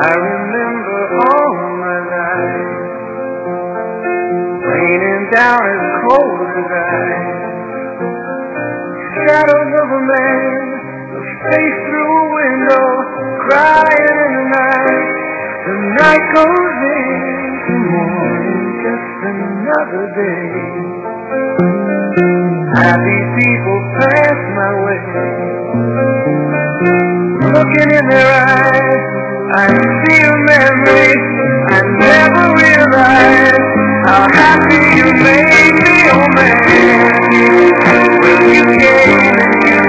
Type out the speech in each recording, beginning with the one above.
I remember all my life raining down as cold as ice. Shadows of a man, a face through a window, crying in the night. The night goes into morning, just another day. Happy people pass my way. Looking in their eyes, I feel I never realized how happy you made me, oh man. When you and you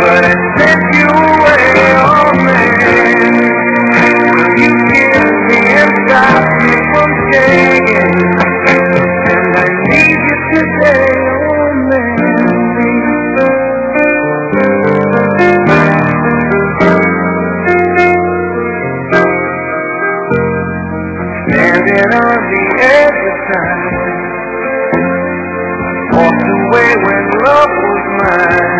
but I sent you away, oh man. You me and stop me from? Standing on the edge of time. Walked away when love was mine.